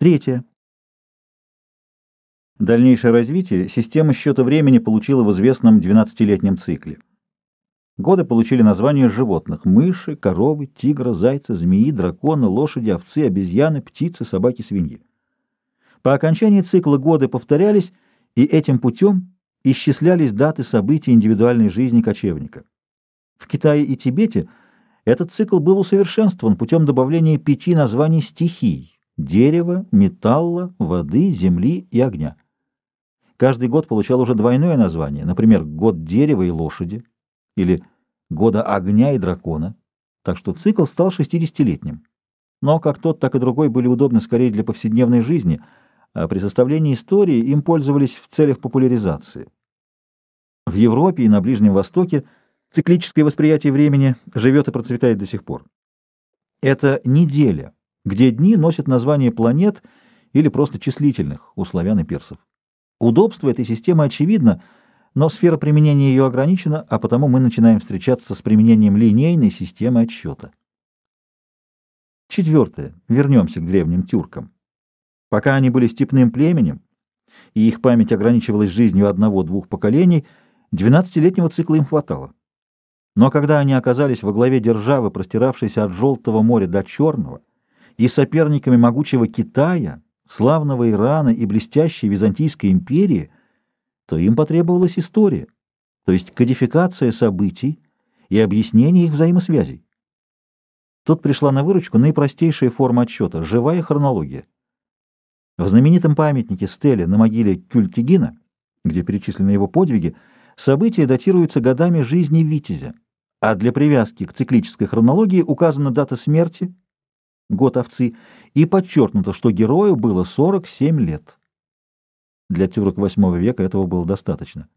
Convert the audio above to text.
Третье. Дальнейшее развитие система счета времени получила в известном 12-летнем цикле. Годы получили названия животных – мыши, коровы, тигра, зайца, змеи, дракона, лошади, овцы, обезьяны, птицы, собаки, свиньи. По окончании цикла годы повторялись, и этим путем исчислялись даты событий индивидуальной жизни кочевника. В Китае и Тибете этот цикл был усовершенствован путем добавления пяти названий стихий – дерева, металла, воды, земли и огня. Каждый год получал уже двойное название, например, год дерева и лошади, или года огня и дракона, так что цикл стал 60-летним. Но как тот, так и другой были удобны скорее для повседневной жизни, а при составлении истории им пользовались в целях популяризации. В Европе и на Ближнем Востоке циклическое восприятие времени живет и процветает до сих пор. Это неделя, где дни носят название планет или просто числительных у славян и персов. Удобство этой системы очевидно, но сфера применения ее ограничена, а потому мы начинаем встречаться с применением линейной системы отсчета. Четвертое. Вернемся к древним тюркам. Пока они были степным племенем, и их память ограничивалась жизнью одного-двух поколений, 12-летнего цикла им хватало. Но когда они оказались во главе державы, простиравшейся от Желтого моря до Черного, и соперниками могучего Китая, славного Ирана и блестящей Византийской империи, то им потребовалась история, то есть кодификация событий и объяснение их взаимосвязей. Тут пришла на выручку наипростейшая форма отсчета — живая хронология. В знаменитом памятнике Стеле на могиле Кюльтигина, где перечислены его подвиги, события датируются годами жизни Витязя, а для привязки к циклической хронологии указана дата смерти — год овцы, и подчеркнуто, что герою было 47 лет. Для тюрок VIII века этого было достаточно.